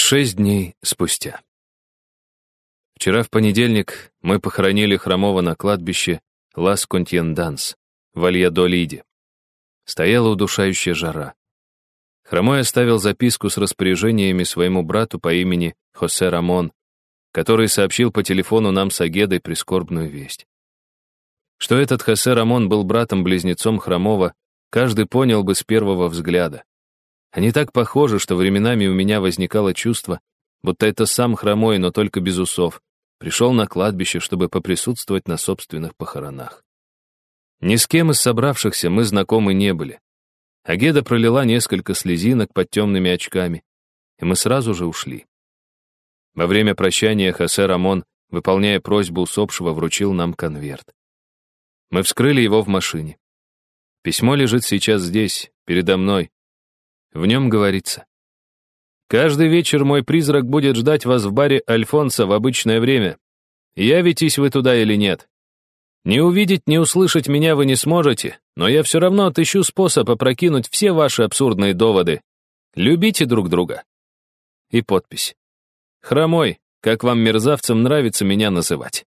Шесть дней спустя. Вчера в понедельник мы похоронили Хромова на кладбище Лас Контьенданс в Альядолиде. Стояла удушающая жара. Хромой оставил записку с распоряжениями своему брату по имени Хосе Рамон, который сообщил по телефону нам с Агедой прискорбную весть. Что этот Хосе Рамон был братом-близнецом Хромова, каждый понял бы с первого взгляда. Они так похожи, что временами у меня возникало чувство, будто это сам хромой, но только без усов, пришел на кладбище, чтобы поприсутствовать на собственных похоронах. Ни с кем из собравшихся мы знакомы не были. Агеда пролила несколько слезинок под темными очками, и мы сразу же ушли. Во время прощания Хосе Рамон, выполняя просьбу усопшего, вручил нам конверт. Мы вскрыли его в машине. Письмо лежит сейчас здесь, передо мной, в нем говорится. «Каждый вечер мой призрак будет ждать вас в баре Альфонса в обычное время. Явитесь вы туда или нет. Не увидеть, не услышать меня вы не сможете, но я все равно отыщу способ опрокинуть все ваши абсурдные доводы. Любите друг друга». И подпись. «Хромой, как вам, мерзавцам, нравится меня называть».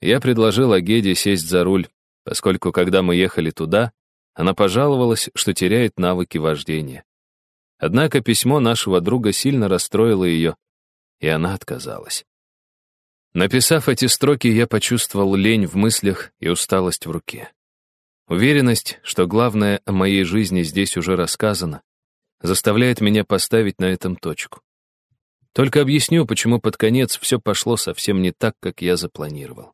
Я предложил Агеде сесть за руль, поскольку, когда мы ехали туда, она пожаловалась, что теряет навыки вождения. Однако письмо нашего друга сильно расстроило ее, и она отказалась. Написав эти строки, я почувствовал лень в мыслях и усталость в руке. Уверенность, что главное о моей жизни здесь уже рассказано, заставляет меня поставить на этом точку. Только объясню, почему под конец все пошло совсем не так, как я запланировал.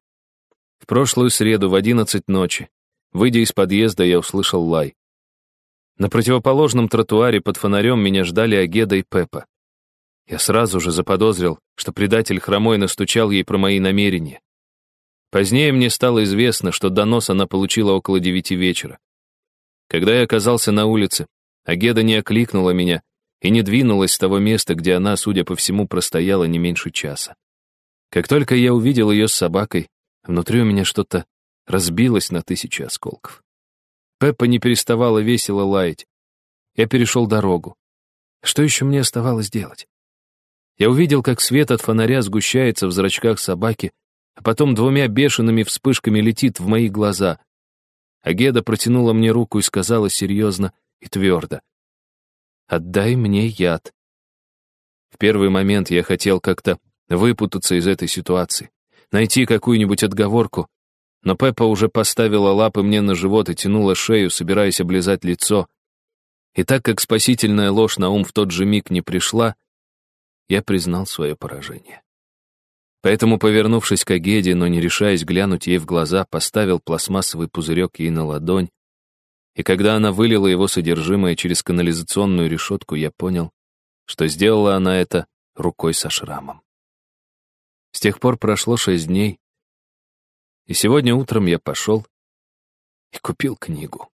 В прошлую среду в одиннадцать ночи Выйдя из подъезда, я услышал лай. На противоположном тротуаре под фонарем меня ждали Агеда и Пеппа. Я сразу же заподозрил, что предатель хромой настучал ей про мои намерения. Позднее мне стало известно, что донос она получила около девяти вечера. Когда я оказался на улице, Агеда не окликнула меня и не двинулась с того места, где она, судя по всему, простояла не меньше часа. Как только я увидел ее с собакой, внутри у меня что-то разбилась на тысячи осколков. Пеппа не переставала весело лаять. Я перешел дорогу. Что еще мне оставалось делать? Я увидел, как свет от фонаря сгущается в зрачках собаки, а потом двумя бешеными вспышками летит в мои глаза. Агеда протянула мне руку и сказала серьезно и твердо. «Отдай мне яд». В первый момент я хотел как-то выпутаться из этой ситуации, найти какую-нибудь отговорку, но Пеппа уже поставила лапы мне на живот и тянула шею, собираясь облизать лицо. И так как спасительная ложь на ум в тот же миг не пришла, я признал свое поражение. Поэтому, повернувшись к Агеде, но не решаясь глянуть ей в глаза, поставил пластмассовый пузырек ей на ладонь, и когда она вылила его содержимое через канализационную решетку, я понял, что сделала она это рукой со шрамом. С тех пор прошло шесть дней, и сегодня утром я пошел и купил книгу.